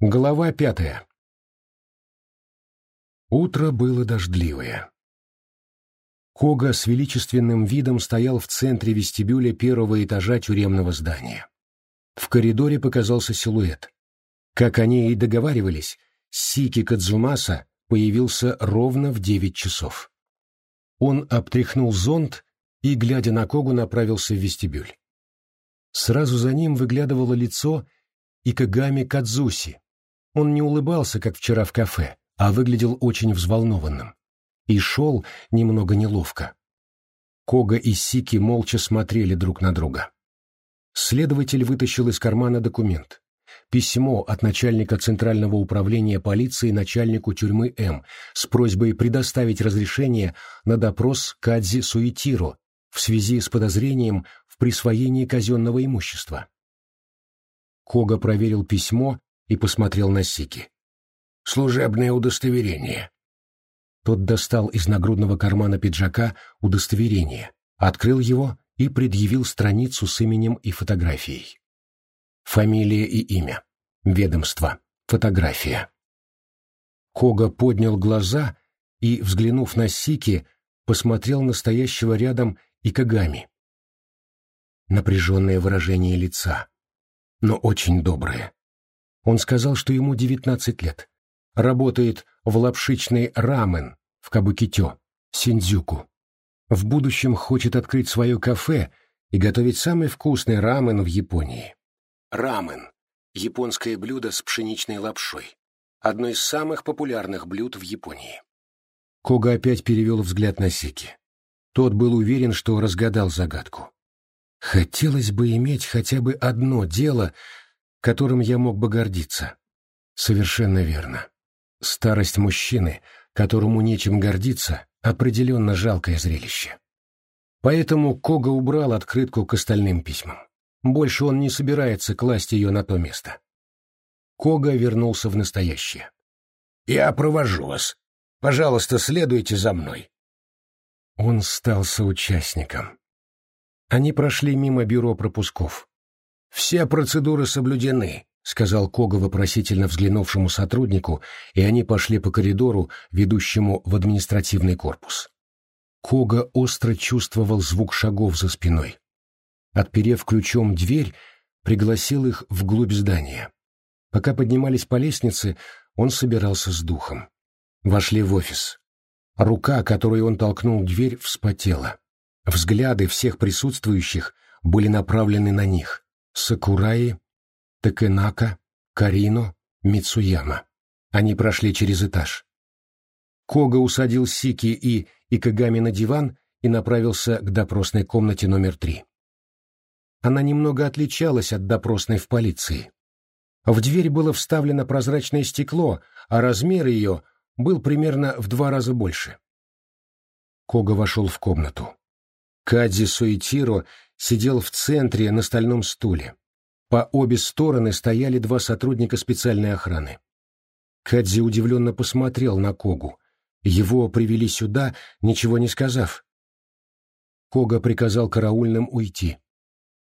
Глава пятая. Утро было дождливое. Кога с величественным видом стоял в центре вестибюля первого этажа тюремного здания. В коридоре показался силуэт. Как они и договаривались, Сики Кадзумаса появился ровно в девять часов. Он обтряхнул зонт и, глядя на Когу, направился в вестибюль. Сразу за ним выглядывало лицо Икагами Кадзуси, он не улыбался, как вчера в кафе, а выглядел очень взволнованным. И шел немного неловко. Кога и Сики молча смотрели друг на друга. Следователь вытащил из кармана документ. Письмо от начальника Центрального управления полиции начальнику тюрьмы М с просьбой предоставить разрешение на допрос Кадзи Суитиро в связи с подозрением в присвоении казенного имущества. Кога проверил письмо и посмотрел на Сики. «Служебное удостоверение». Тот достал из нагрудного кармана пиджака удостоверение, открыл его и предъявил страницу с именем и фотографией. Фамилия и имя. Ведомство. Фотография. Кога поднял глаза и, взглянув на Сики, посмотрел на стоящего рядом Икагами. Напряженное выражение лица, но очень доброе. Он сказал, что ему 19 лет. Работает в лапшичной рамен в Кабукитё, Синдзюку. В будущем хочет открыть свое кафе и готовить самый вкусный рамен в Японии. Рамен – японское блюдо с пшеничной лапшой. Одно из самых популярных блюд в Японии. Кога опять перевел взгляд на Сики. Тот был уверен, что разгадал загадку. Хотелось бы иметь хотя бы одно дело, которым я мог бы гордиться. Совершенно верно. Старость мужчины, которому нечем гордиться, определенно жалкое зрелище. Поэтому Кога убрал открытку к остальным письмам. Больше он не собирается класть ее на то место. Кога вернулся в настоящее. «Я провожу вас. Пожалуйста, следуйте за мной». Он стал соучастником. Они прошли мимо бюро пропусков. «Все процедуры соблюдены», — сказал Кога вопросительно взглянувшему сотруднику, и они пошли по коридору, ведущему в административный корпус. Кога остро чувствовал звук шагов за спиной. Отперев ключом дверь, пригласил их вглубь здания. Пока поднимались по лестнице, он собирался с духом. Вошли в офис. Рука, которой он толкнул дверь, вспотела. Взгляды всех присутствующих были направлены на них. Сакураи, Такенака, Карино, Мицуяма. Они прошли через этаж. Кога усадил Сики и Икагами на диван и направился к допросной комнате номер три. Она немного отличалась от допросной в полиции. В дверь было вставлено прозрачное стекло, а размер ее был примерно в два раза больше. Кога вошел в комнату. Кадзи Суэтиро сидел в центре на стальном стуле. По обе стороны стояли два сотрудника специальной охраны. Кадзи удивленно посмотрел на Когу. Его привели сюда, ничего не сказав. Кога приказал караульным уйти.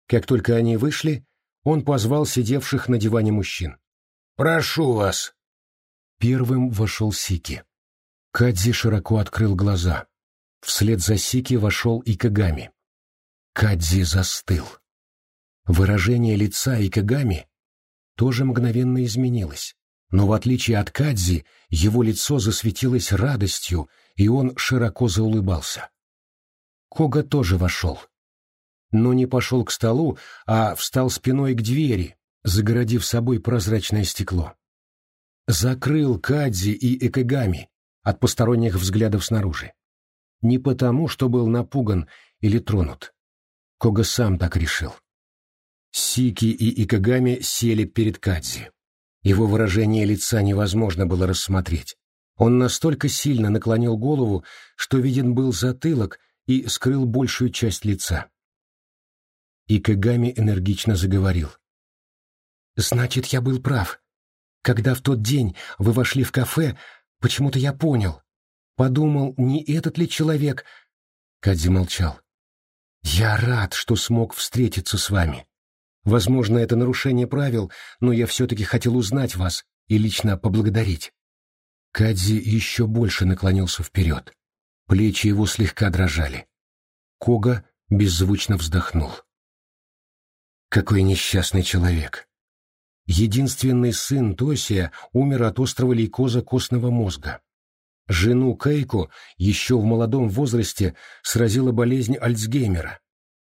Как только они вышли, он позвал сидевших на диване мужчин. «Прошу вас!» Первым вошел Сики. Кадзи широко открыл глаза. Вслед за Сики вошел и Кагами. Кадзи застыл. Выражение лица Икагами тоже мгновенно изменилось, но в отличие от Кадзи, его лицо засветилось радостью, и он широко заулыбался. Кога тоже вошел. Но не пошел к столу, а встал спиной к двери, загородив собой прозрачное стекло. Закрыл Кадзи и Экагами от посторонних взглядов снаружи. Не потому, что был напуган или тронут. Кога сам так решил. Сики и Икагами сели перед Кадзи. Его выражение лица невозможно было рассмотреть. Он настолько сильно наклонил голову, что виден был затылок и скрыл большую часть лица. Икагами энергично заговорил. «Значит, я был прав. Когда в тот день вы вошли в кафе, почему-то я понял. Подумал, не этот ли человек...» Кадзи молчал. «Я рад, что смог встретиться с вами. Возможно, это нарушение правил, но я все-таки хотел узнать вас, и лично поблагодарить. Кадзи еще больше наклонился вперед. Плечи его слегка дрожали. Кога беззвучно вздохнул. Какой несчастный человек. Единственный сын Тосия умер от острого лейкоза костного мозга. Жену Кейку еще в молодом возрасте сразила болезнь Альцгеймера.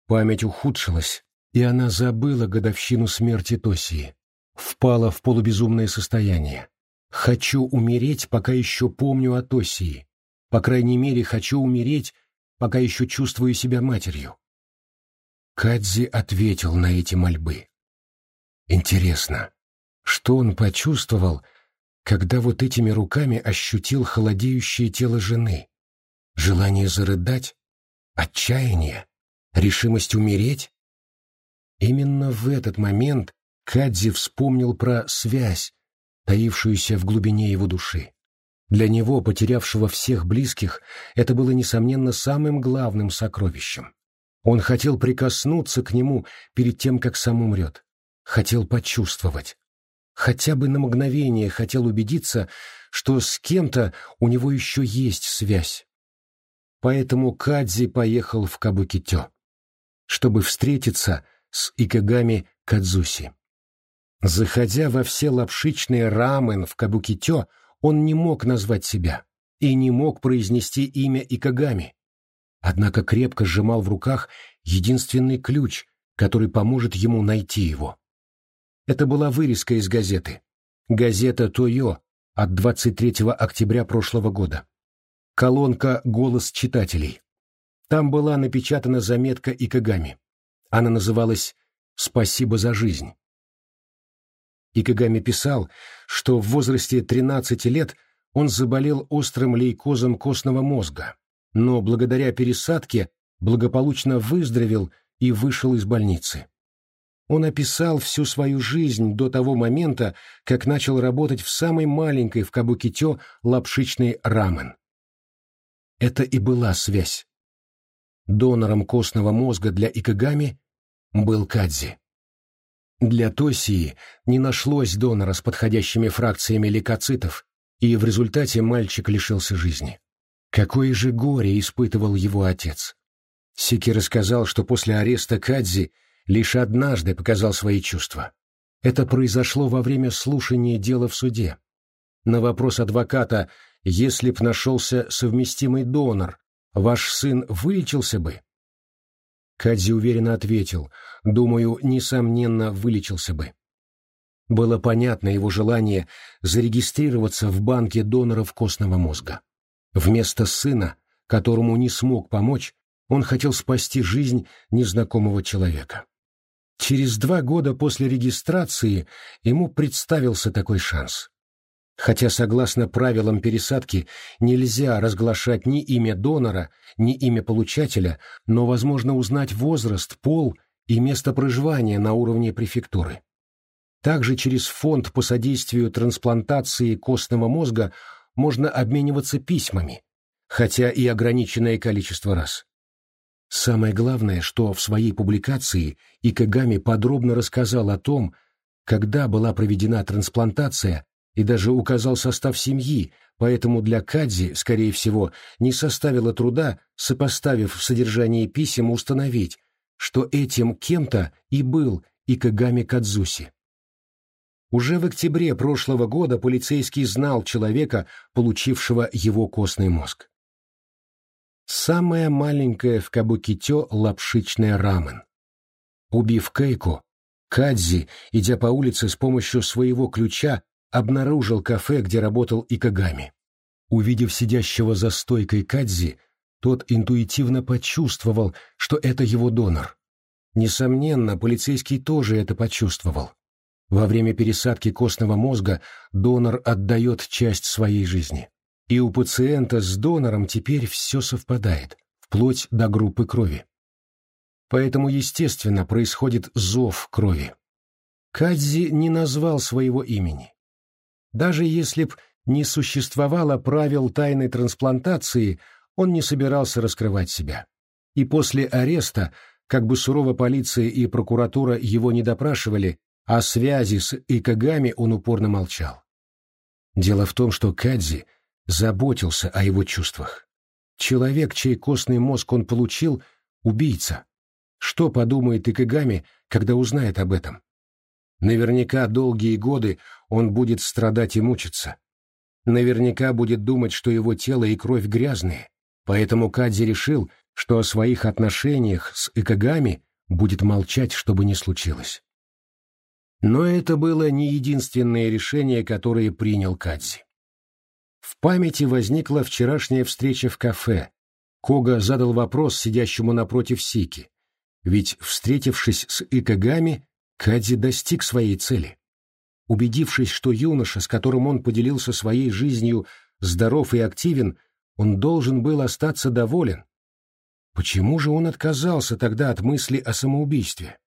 Память ухудшилась, и она забыла годовщину смерти Тосии. Впала в полубезумное состояние. «Хочу умереть, пока еще помню о Тосии. По крайней мере, хочу умереть, пока еще чувствую себя матерью». Кадзи ответил на эти мольбы. Интересно, что он почувствовал, когда вот этими руками ощутил холодеющее тело жены? Желание зарыдать? Отчаяние? Решимость умереть? Именно в этот момент Кадзи вспомнил про связь, таившуюся в глубине его души. Для него, потерявшего всех близких, это было, несомненно, самым главным сокровищем. Он хотел прикоснуться к нему перед тем, как сам умрет хотел почувствовать. Хотя бы на мгновение хотел убедиться, что с кем-то у него еще есть связь. Поэтому Кадзи поехал в Кабукитё, чтобы встретиться с Икагами Кадзуси. Заходя во все лапшичные рамен в Кабукитё, он не мог назвать себя и не мог произнести имя Икагами. Однако крепко сжимал в руках единственный ключ, который поможет ему найти его. Это была вырезка из газеты. Газета «Тойо» от 23 октября прошлого года. Колонка «Голос читателей». Там была напечатана заметка Икагами. Она называлась «Спасибо за жизнь». Икагами писал, что в возрасте 13 лет он заболел острым лейкозом костного мозга, но благодаря пересадке благополучно выздоровел и вышел из больницы. Он описал всю свою жизнь до того момента, как начал работать в самой маленькой в Кабукитё лапшичной рамен. Это и была связь. Донором костного мозга для Икагами был Кадзи. Для Тосии не нашлось донора с подходящими фракциями лейкоцитов, и в результате мальчик лишился жизни. Какое же горе испытывал его отец. Сики рассказал, что после ареста Кадзи лишь однажды показал свои чувства. Это произошло во время слушания дела в суде. На вопрос адвоката, если б нашелся совместимый донор, ваш сын вылечился бы? Кадзи уверенно ответил, думаю, несомненно, вылечился бы. Было понятно его желание зарегистрироваться в банке доноров костного мозга. Вместо сына, которому не смог помочь, он хотел спасти жизнь незнакомого человека. Через два года после регистрации ему представился такой шанс. Хотя, согласно правилам пересадки, нельзя разглашать ни имя донора, ни имя получателя, но возможно узнать возраст, пол и место проживания на уровне префектуры. Также через фонд по содействию трансплантации костного мозга можно обмениваться письмами, хотя и ограниченное количество раз. Самое главное, что в своей публикации Икагами подробно рассказал о том, когда была проведена трансплантация и даже указал состав семьи, поэтому для Кадзи, скорее всего, не составило труда, сопоставив содержание писем, установить, что этим кем-то и был Икагами Кадзуси. Уже в октябре прошлого года полицейский знал человека, получившего его костный мозг. Самая маленькая в Кабукитё лапшичная рамен. Убив Кейку, Кадзи, идя по улице с помощью своего ключа, обнаружил кафе, где работал Икагами. Увидев сидящего за стойкой Кадзи, тот интуитивно почувствовал, что это его донор. Несомненно, полицейский тоже это почувствовал. Во время пересадки костного мозга донор отдает часть своей жизни. И у пациента с донором теперь все совпадает, вплоть до группы крови. Поэтому, естественно, происходит зов крови. Кадзи не назвал своего имени. Даже если б не существовало правил тайной трансплантации, он не собирался раскрывать себя. И после ареста, как бы сурово полиция и прокуратура его не допрашивали, о связи с Икагами он упорно молчал. Дело в том, что Кадзи заботился о его чувствах. Человек, чей костный мозг он получил, — убийца. Что подумает Икигами, когда узнает об этом? Наверняка долгие годы он будет страдать и мучиться. Наверняка будет думать, что его тело и кровь грязные. Поэтому Кадзи решил, что о своих отношениях с Икагами будет молчать, чтобы не случилось. Но это было не единственное решение, которое принял Кадзи. В памяти возникла вчерашняя встреча в кафе. Кога задал вопрос сидящему напротив Сики. Ведь, встретившись с Икагами, Кадзи достиг своей цели. Убедившись, что юноша, с которым он поделился своей жизнью, здоров и активен, он должен был остаться доволен. Почему же он отказался тогда от мысли о самоубийстве?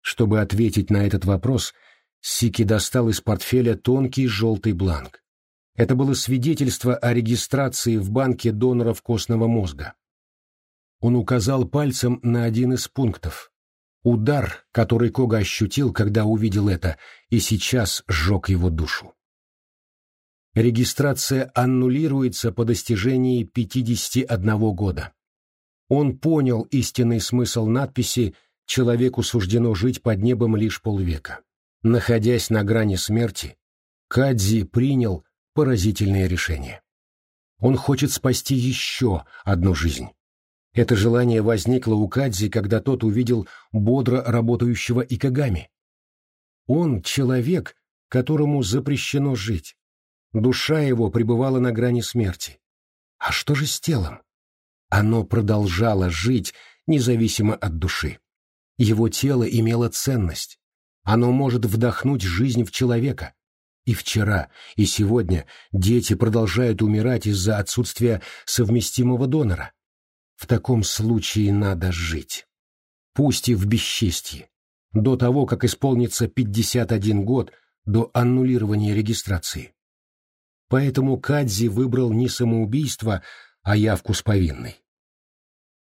Чтобы ответить на этот вопрос, Сики достал из портфеля тонкий желтый бланк. Это было свидетельство о регистрации в банке доноров костного мозга. Он указал пальцем на один из пунктов. Удар, который Кога ощутил, когда увидел это, и сейчас сжег его душу. Регистрация аннулируется по достижении 51 года. Он понял истинный смысл надписи «Человеку суждено жить под небом лишь полвека». Находясь на грани смерти, Кадзи принял поразительное решение. Он хочет спасти еще одну жизнь. Это желание возникло у Кадзи, когда тот увидел бодро работающего Икагами. Он — человек, которому запрещено жить. Душа его пребывала на грани смерти. А что же с телом? Оно продолжало жить, независимо от души. Его тело имело ценность. Оно может вдохнуть жизнь в человека. И вчера, и сегодня дети продолжают умирать из-за отсутствия совместимого донора. В таком случае надо жить. Пусть и в бесчестье. До того, как исполнится 51 год, до аннулирования регистрации. Поэтому Кадзи выбрал не самоубийство, а явку с повинной.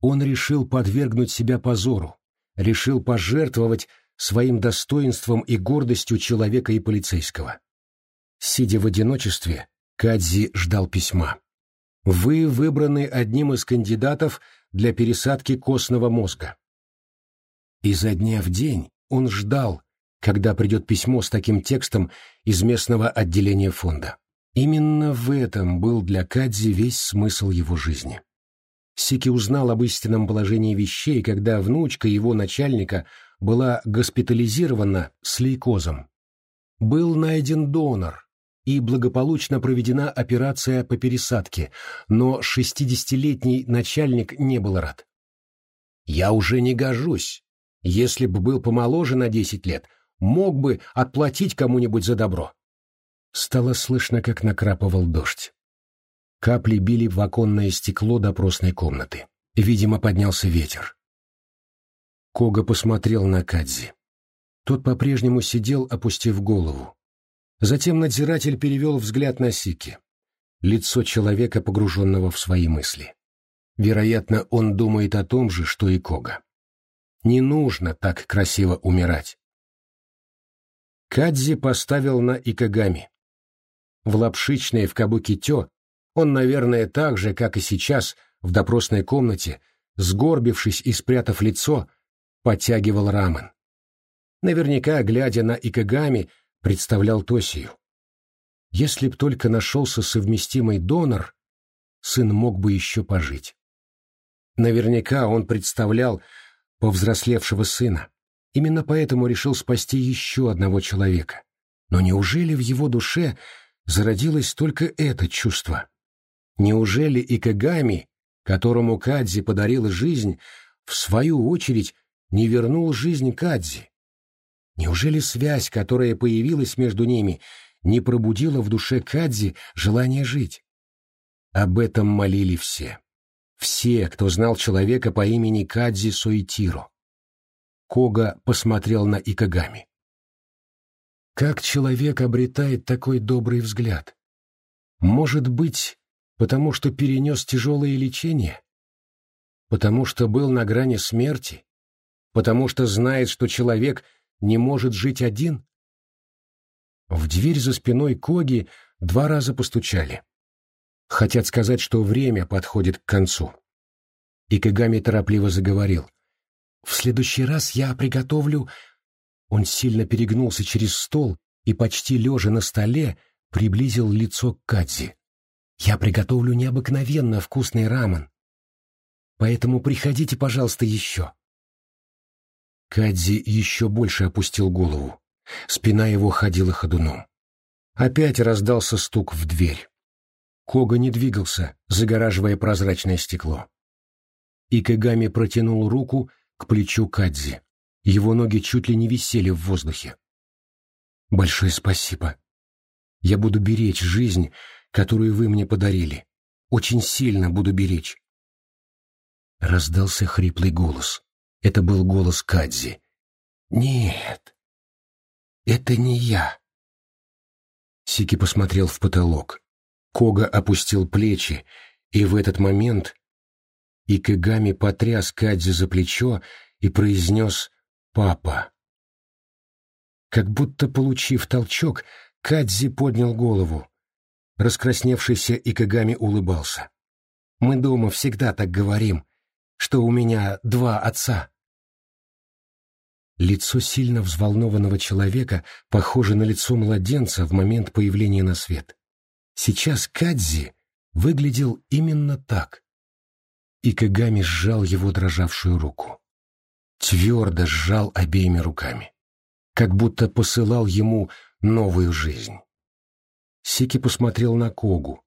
Он решил подвергнуть себя позору, решил пожертвовать своим достоинством и гордостью человека и полицейского. Сидя в одиночестве, Кадзи ждал письма. «Вы выбраны одним из кандидатов для пересадки костного мозга». Изо дня в день он ждал, когда придет письмо с таким текстом из местного отделения фонда. Именно в этом был для Кадзи весь смысл его жизни. Сики узнал об истинном положении вещей, когда внучка его начальника была госпитализирована с лейкозом. Был найден донор, и благополучно проведена операция по пересадке, но шестидесятилетний начальник не был рад. «Я уже не гожусь. Если бы был помоложе на десять лет, мог бы отплатить кому-нибудь за добро». Стало слышно, как накрапывал дождь. Капли били в оконное стекло допросной комнаты. Видимо, поднялся ветер. Кога посмотрел на Кадзи. Тот по-прежнему сидел, опустив голову. Затем надзиратель перевел взгляд на Сики. Лицо человека, погруженного в свои мысли. Вероятно, он думает о том же, что и Кога. Не нужно так красиво умирать. Кадзи поставил на Икагами. В лапшичной в Кабуки-Тё он, наверное, так же, как и сейчас, в допросной комнате, сгорбившись и спрятав лицо, подтягивал рамен. Наверняка, глядя на Икагами, представлял Тосию. Если б только нашелся совместимый донор, сын мог бы еще пожить. Наверняка он представлял повзрослевшего сына. Именно поэтому решил спасти еще одного человека. Но неужели в его душе зародилось только это чувство? Неужели и Кагами, которому Кадзи подарил жизнь, в свою очередь не вернул жизнь Кадзи? Неужели связь, которая появилась между ними, не пробудила в душе Кадзи желание жить? Об этом молили все. Все, кто знал человека по имени Кадзи Соитиро. Кога посмотрел на Икагами. Как человек обретает такой добрый взгляд? Может быть, потому что перенес тяжелое лечение? Потому что был на грани смерти? Потому что знает, что человек не может жить один? В дверь за спиной Коги два раза постучали. Хотят сказать, что время подходит к концу. И Кагами торопливо заговорил. «В следующий раз я приготовлю...» Он сильно перегнулся через стол и, почти лежа на столе, приблизил лицо к Кадзи. «Я приготовлю необыкновенно вкусный рамен. Поэтому приходите, пожалуйста, еще». Кадзи еще больше опустил голову. Спина его ходила ходуном. Опять раздался стук в дверь. Кога не двигался, загораживая прозрачное стекло. И протянул руку к плечу Кадзи. Его ноги чуть ли не висели в воздухе. «Большое спасибо. Я буду беречь жизнь, которую вы мне подарили. Очень сильно буду беречь». Раздался хриплый голос. Это был голос Кадзи. «Нет, это не я». Сики посмотрел в потолок. Кога опустил плечи, и в этот момент Икигами потряс Кадзи за плечо и произнес «Папа». Как будто получив толчок, Кадзи поднял голову. Раскрасневшийся Икигами улыбался. «Мы дома всегда так говорим, что у меня два отца». Лицо сильно взволнованного человека похоже на лицо младенца в момент появления на свет. Сейчас Кадзи выглядел именно так. И Кагами сжал его дрожавшую руку. Твердо сжал обеими руками. Как будто посылал ему новую жизнь. Сики посмотрел на Когу.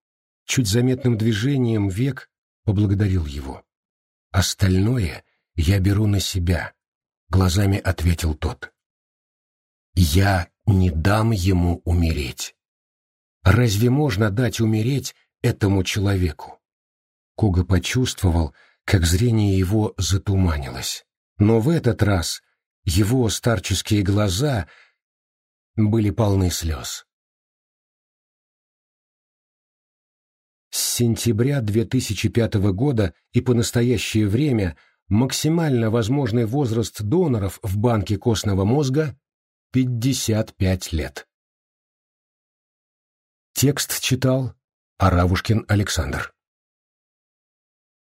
Чуть заметным движением век поблагодарил его. «Остальное я беру на себя», — глазами ответил тот. «Я не дам ему умереть». Разве можно дать умереть этому человеку? Кога почувствовал, как зрение его затуманилось. Но в этот раз его старческие глаза были полны слез. С сентября 2005 года и по настоящее время максимально возможный возраст доноров в банке костного мозга – 55 лет. Текст читал Аравушкин Александр.